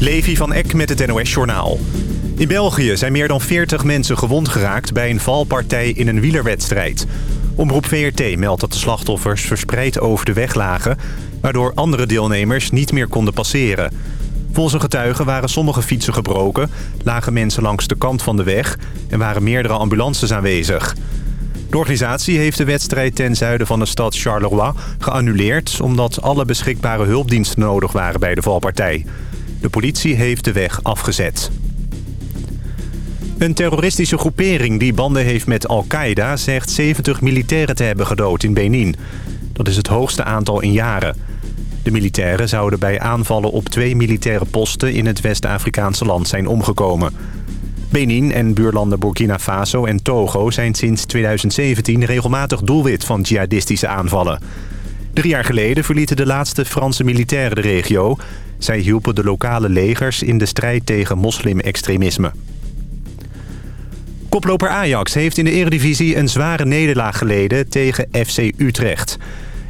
Levi van Eck met het NOS-journaal. In België zijn meer dan 40 mensen gewond geraakt bij een valpartij in een wielerwedstrijd. Omroep VRT meldt dat de slachtoffers verspreid over de weg lagen... waardoor andere deelnemers niet meer konden passeren. Volgens een getuige waren sommige fietsen gebroken... lagen mensen langs de kant van de weg... en waren meerdere ambulances aanwezig. De organisatie heeft de wedstrijd ten zuiden van de stad Charleroi geannuleerd... omdat alle beschikbare hulpdiensten nodig waren bij de valpartij. De politie heeft de weg afgezet. Een terroristische groepering die banden heeft met Al-Qaeda... zegt 70 militairen te hebben gedood in Benin. Dat is het hoogste aantal in jaren. De militairen zouden bij aanvallen op twee militaire posten... in het West-Afrikaanse land zijn omgekomen. Benin en buurlanden Burkina Faso en Togo zijn sinds 2017 regelmatig doelwit van jihadistische aanvallen. Drie jaar geleden verlieten de laatste Franse militairen de regio. Zij hielpen de lokale legers in de strijd tegen moslim-extremisme. Koploper Ajax heeft in de eredivisie een zware nederlaag geleden tegen FC Utrecht.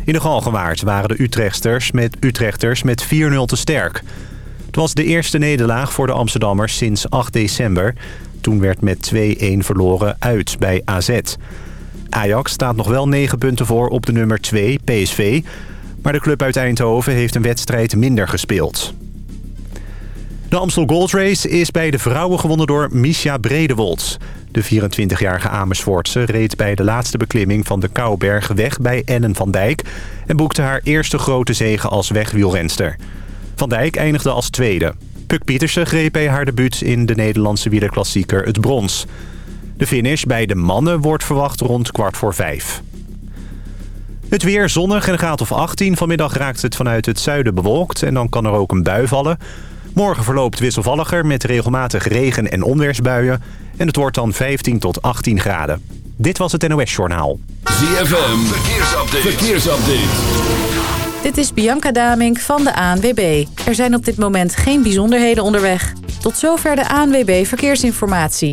In de Galgenwaard waren de Utrechters met, Utrechters met 4-0 te sterk. Het was de eerste nederlaag voor de Amsterdammers sinds 8 december. Toen werd met 2-1 verloren uit bij AZ. Ajax staat nog wel 9 punten voor op de nummer 2, PSV. Maar de club uit Eindhoven heeft een wedstrijd minder gespeeld. De Amstel Gold Race is bij de vrouwen gewonnen door Misha Bredewold. De 24-jarige Amersfoortse reed bij de laatste beklimming van de Kouberg weg bij Ennen van Dijk... en boekte haar eerste grote zege als wegwielrenster. Van Dijk eindigde als tweede. Puk Pietersen greep bij haar debuut in de Nederlandse wielerklassieker het brons. De finish bij de mannen wordt verwacht rond kwart voor vijf. Het weer zonnig en een graad of 18. Vanmiddag raakt het vanuit het zuiden bewolkt en dan kan er ook een bui vallen. Morgen verloopt wisselvalliger met regelmatig regen- en onweersbuien. En het wordt dan 15 tot 18 graden. Dit was het NOS Journaal. ZFM, verkeersupdate. verkeersupdate. Dit is Bianca Damink van de ANWB. Er zijn op dit moment geen bijzonderheden onderweg. Tot zover de ANWB Verkeersinformatie.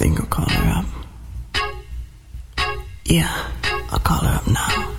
think I'll call her up. Yeah, I'll call her up now.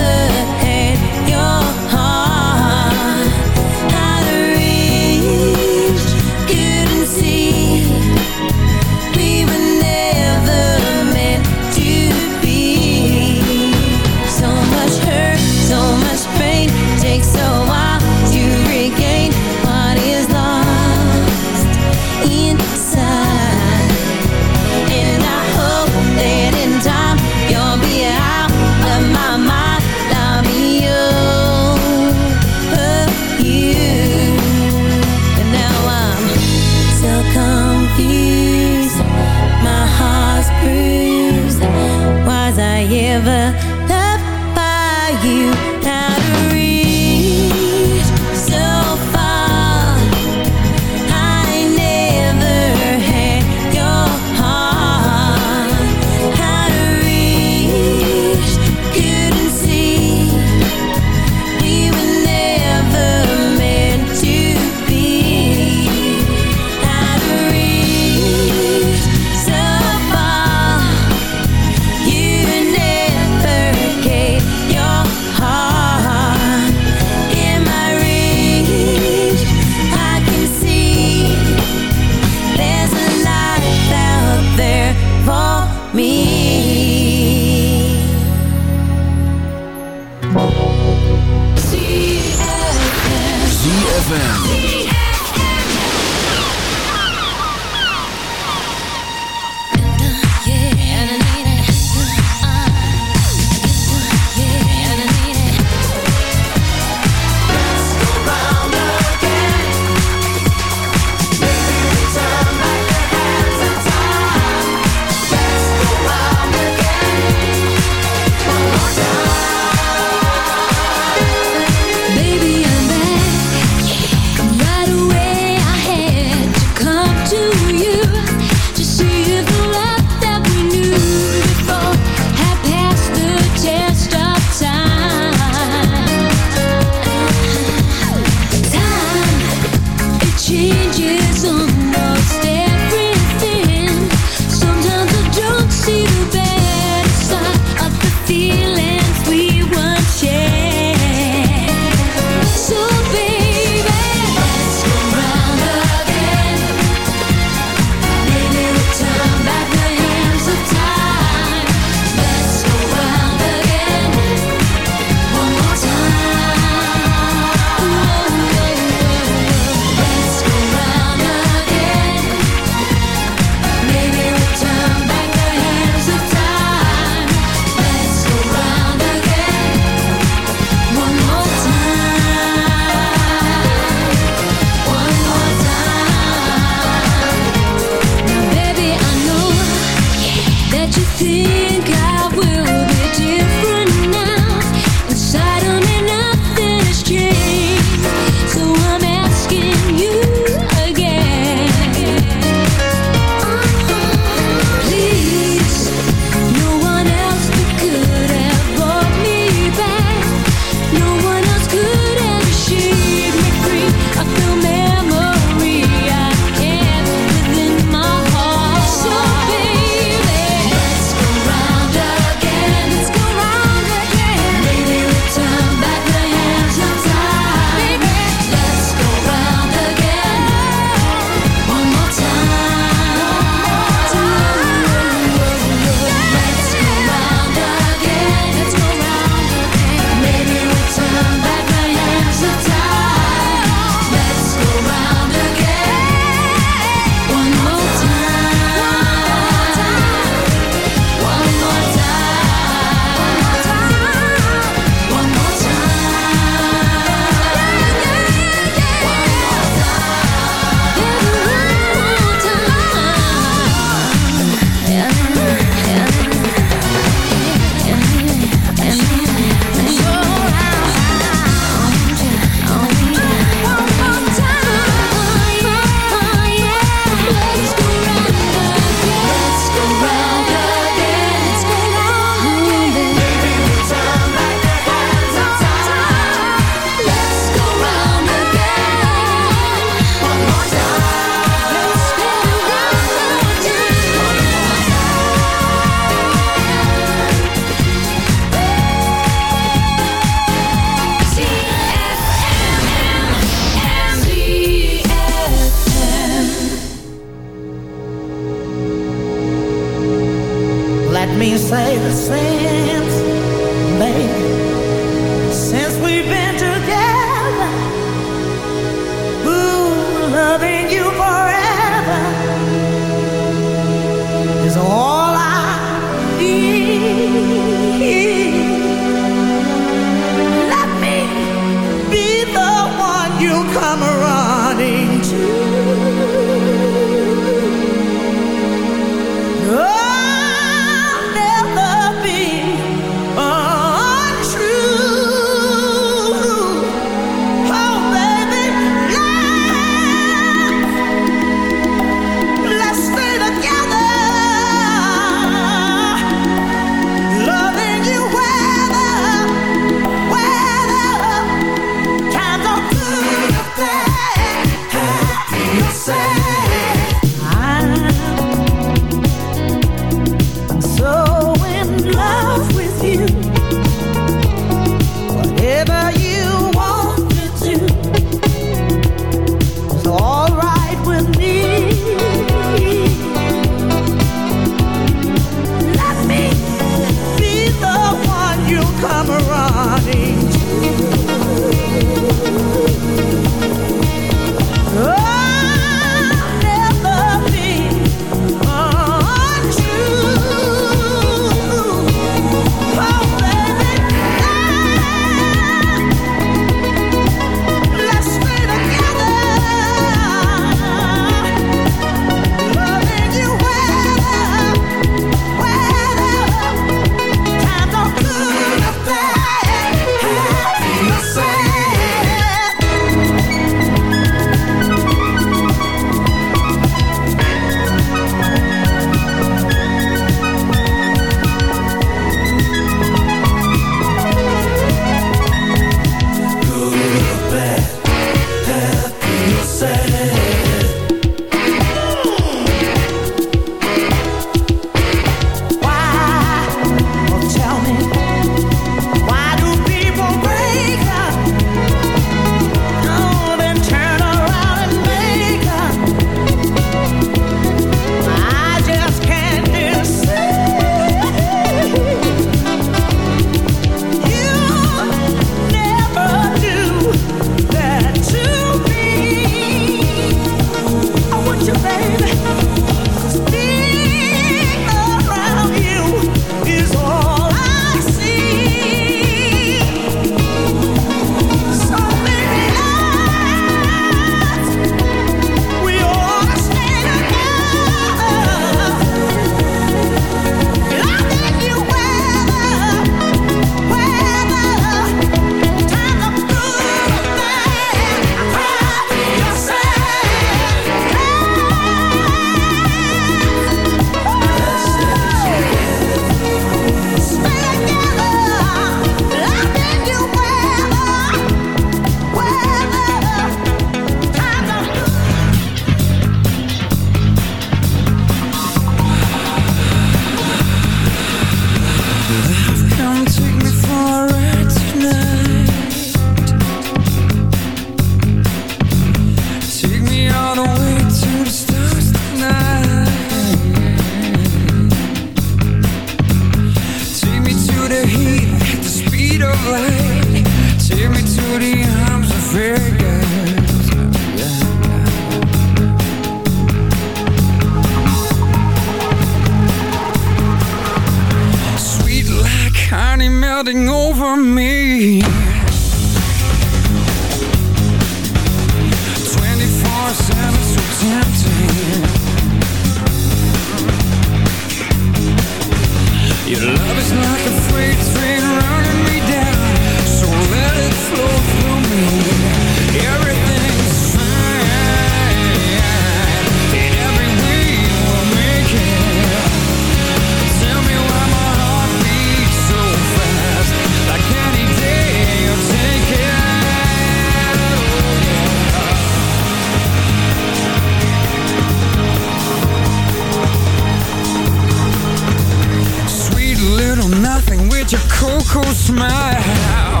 Your cocoa smile.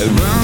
Run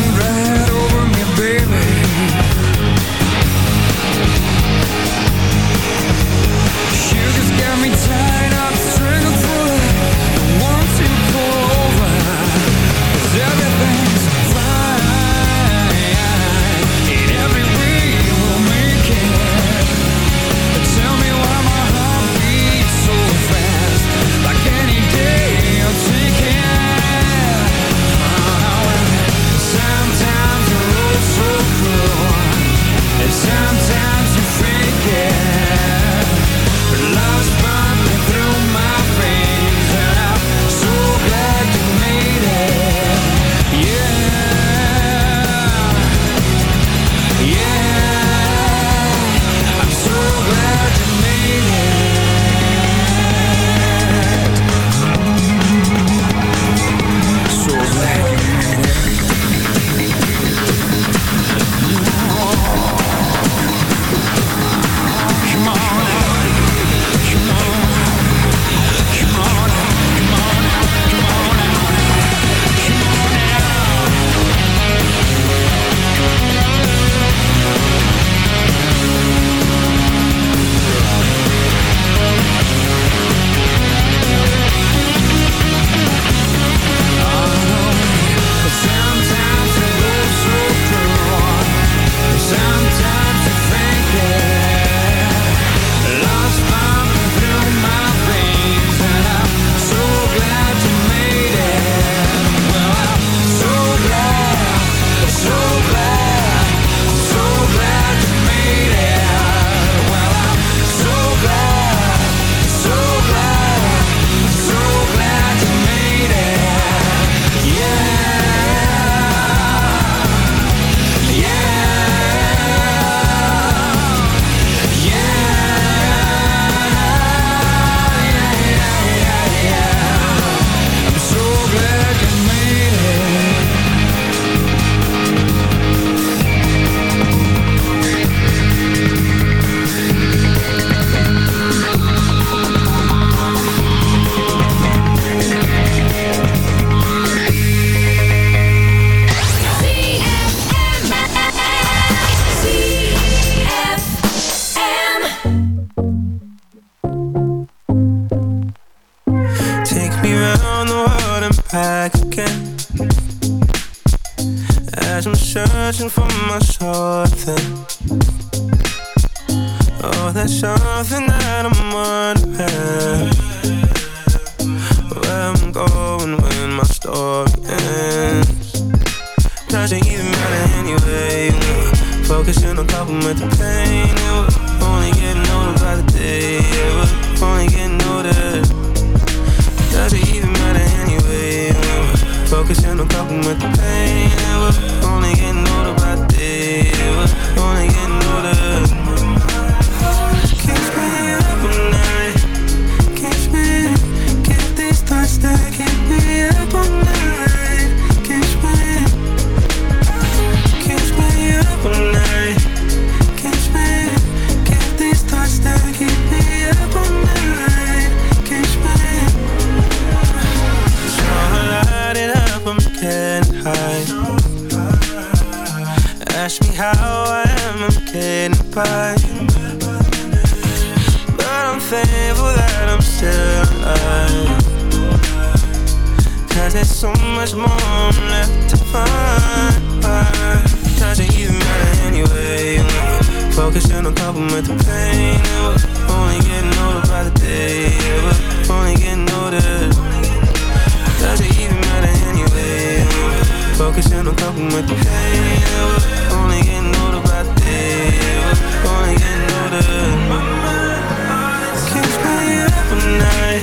Cause there's so much more left to find. Doesn't even matter anyway. Focusing on coping with the pain. Yeah, only getting older by the day. Yeah, only getting older. Doesn't even matter anyway. Focusing on coping with the pain. Yeah, only getting older by the day. Yeah, only getting older. Keeps me up all night.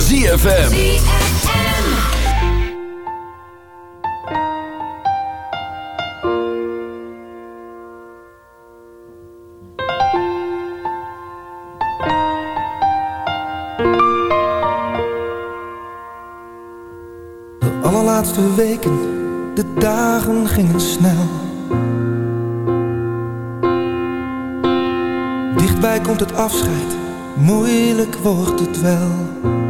ZFM. De allerlaatste weken, de dagen gingen snel. Dichtbij komt het afscheid, moeilijk wordt het wel.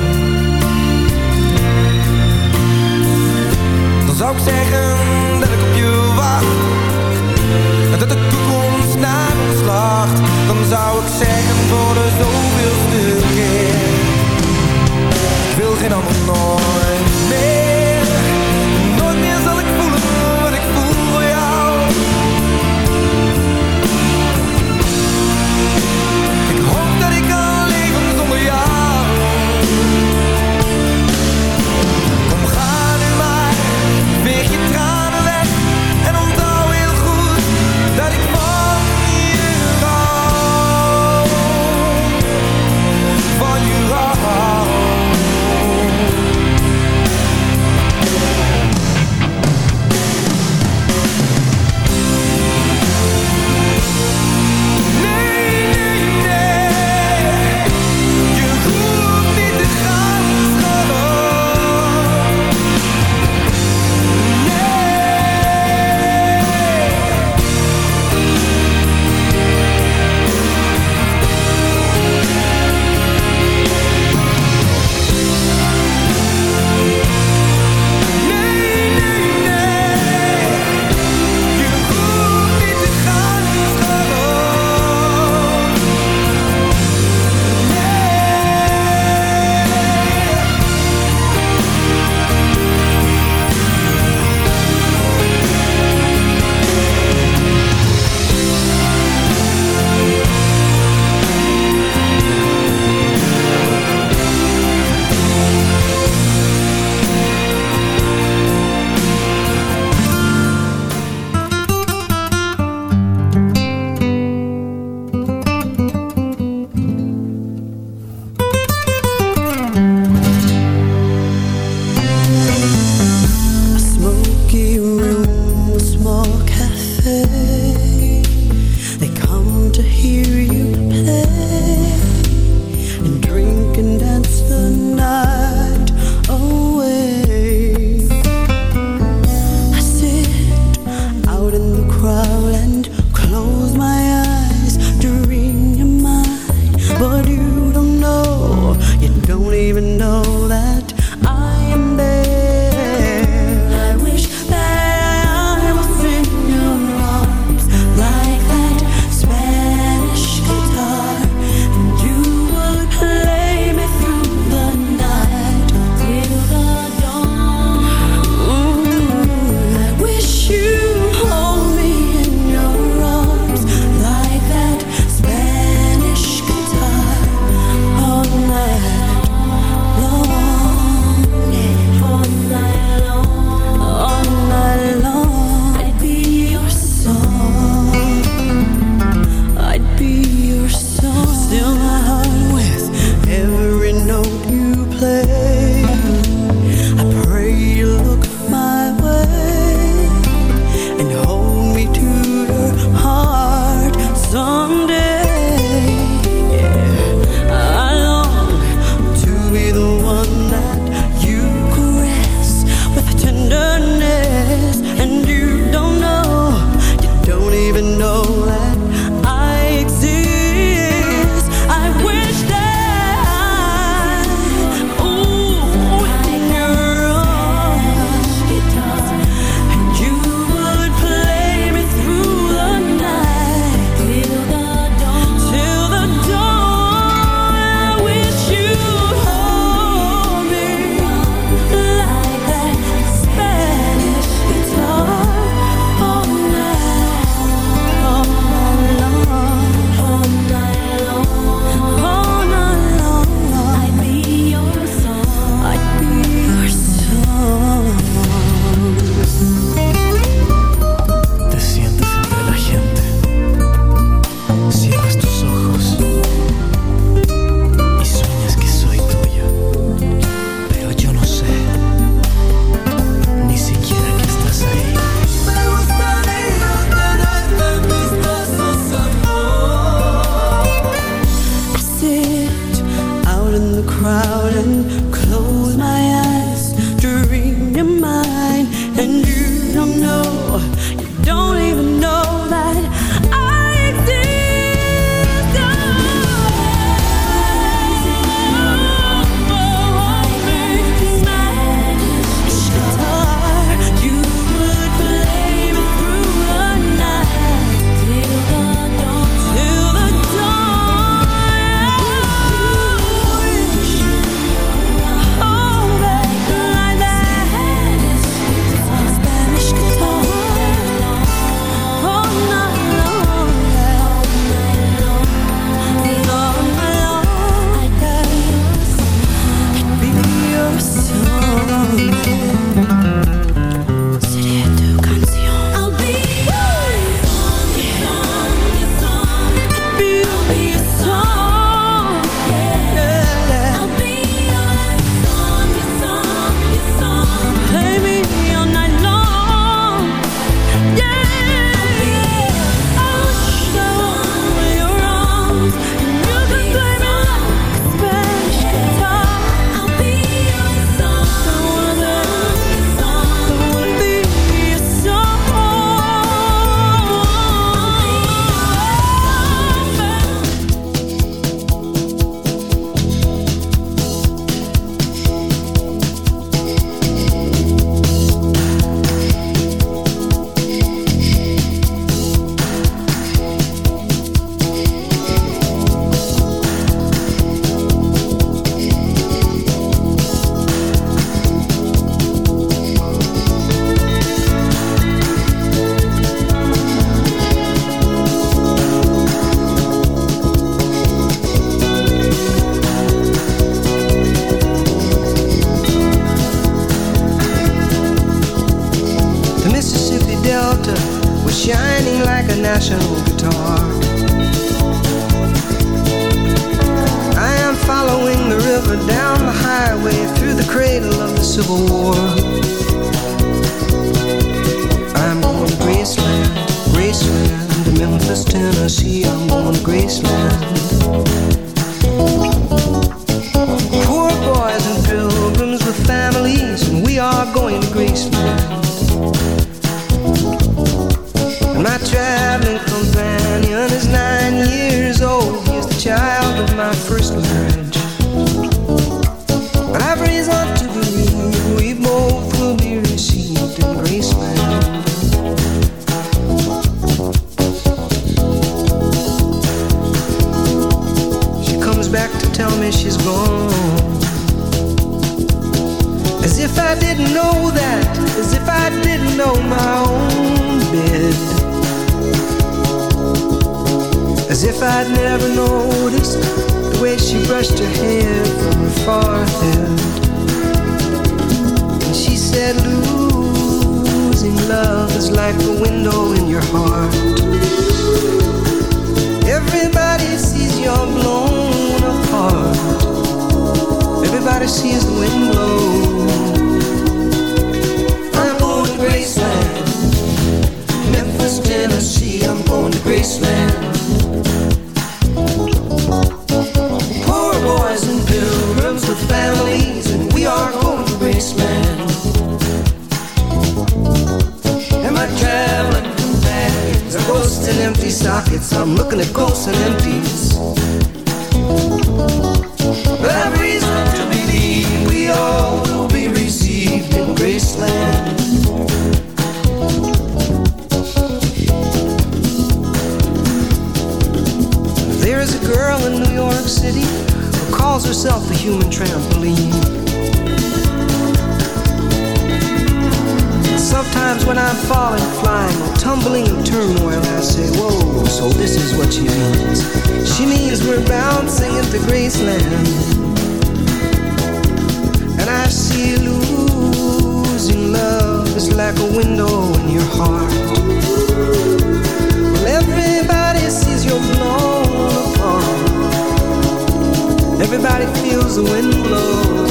Everybody feels the wind blow.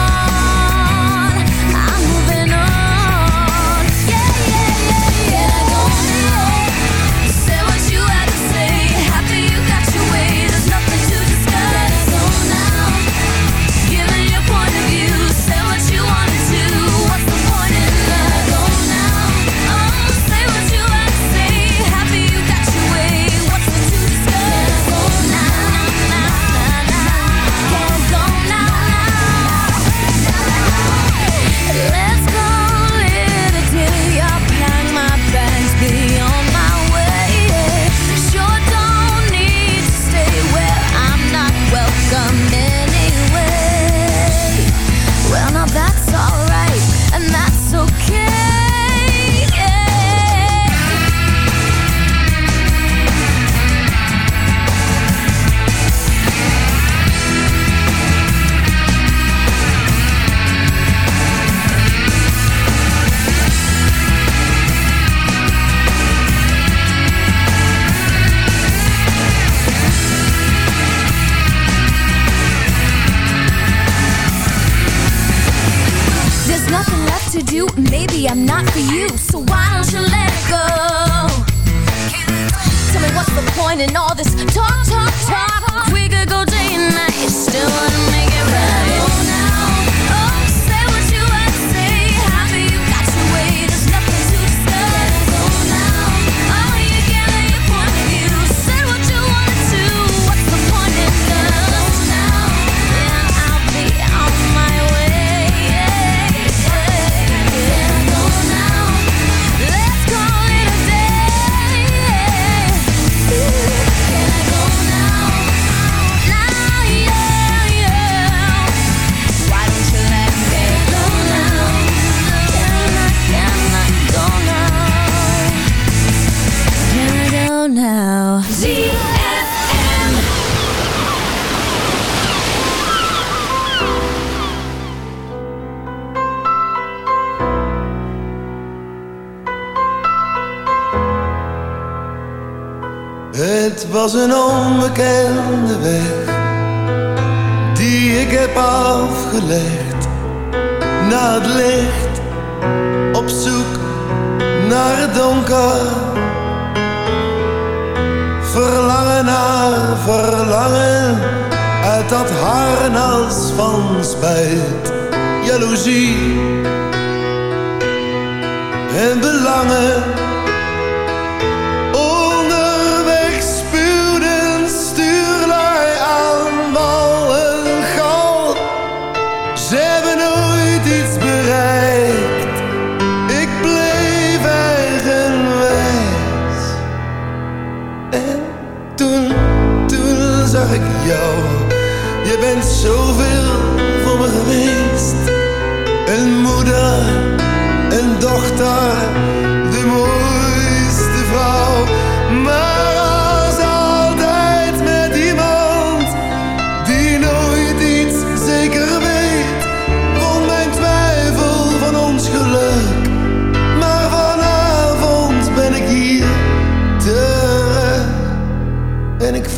you, so why don't you let it go? Tell me what's the point in all this talk, talk, talk? We could go day and night, still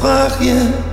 vraag je.